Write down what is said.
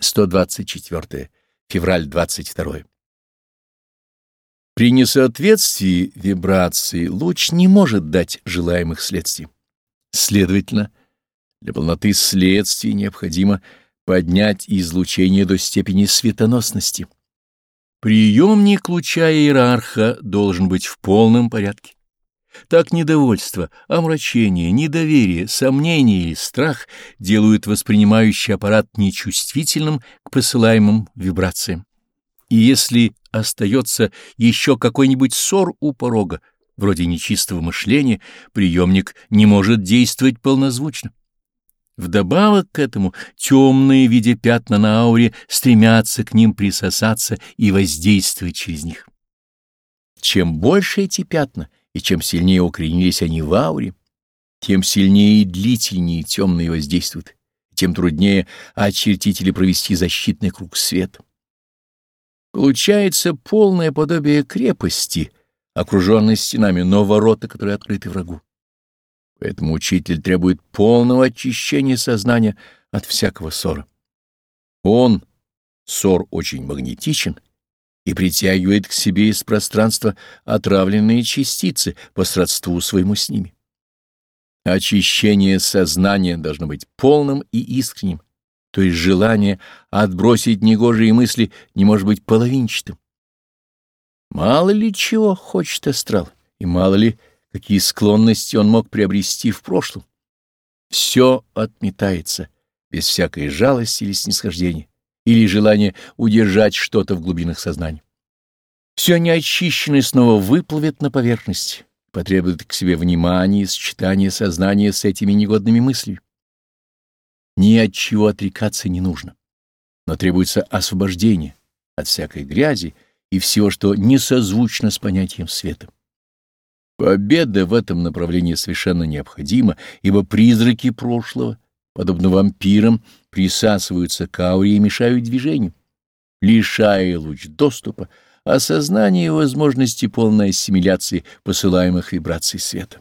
124. Февраль 22. При несоответствии вибрации луч не может дать желаемых следствий. Следовательно, для полноты следствий необходимо поднять излучение до степени светоносности. Приемник луча иерарха должен быть в полном порядке. Так недовольство, омрачение, недоверие, сомнение или страх делают воспринимающий аппарат нечувствительным к посылаемым вибрациям. И если остается еще какой-нибудь ссор у порога, вроде нечистого мышления, приемник не может действовать полнозвучно. Вдобавок к этому темные, виде пятна на ауре, стремятся к ним присосаться и воздействовать через них. Чем больше эти пятна — и чем сильнее укоренились они в ауре, тем сильнее и длительнее темные воздействуют, тем труднее очертить или провести защитный круг света. Получается полное подобие крепости, окруженной стенами, но ворота, которые открыты врагу. Поэтому учитель требует полного очищения сознания от всякого ссора. Он, ссор, очень магнетичен — и притягивает к себе из пространства отравленные частицы по сродству своему с ними. Очищение сознания должно быть полным и искренним, то есть желание отбросить негожие мысли не может быть половинчатым. Мало ли чего хочет астрал, и мало ли какие склонности он мог приобрести в прошлом. Все отметается без всякой жалости или снисхождения или желание удержать что-то в глубинах сознания. Все неочищенное снова выплывет на поверхность, потребует к себе внимания и сочетания сознания с этими негодными мыслями. Ни от чего отрекаться не нужно, но требуется освобождение от всякой грязи и всего, что не созвучно с понятием света. Победа в этом направлении совершенно необходима, ибо призраки прошлого — подобно вампирам, присасываются к ауре и мешают движению, лишая луч доступа, осознания возможности полной ассимиляции посылаемых вибраций света.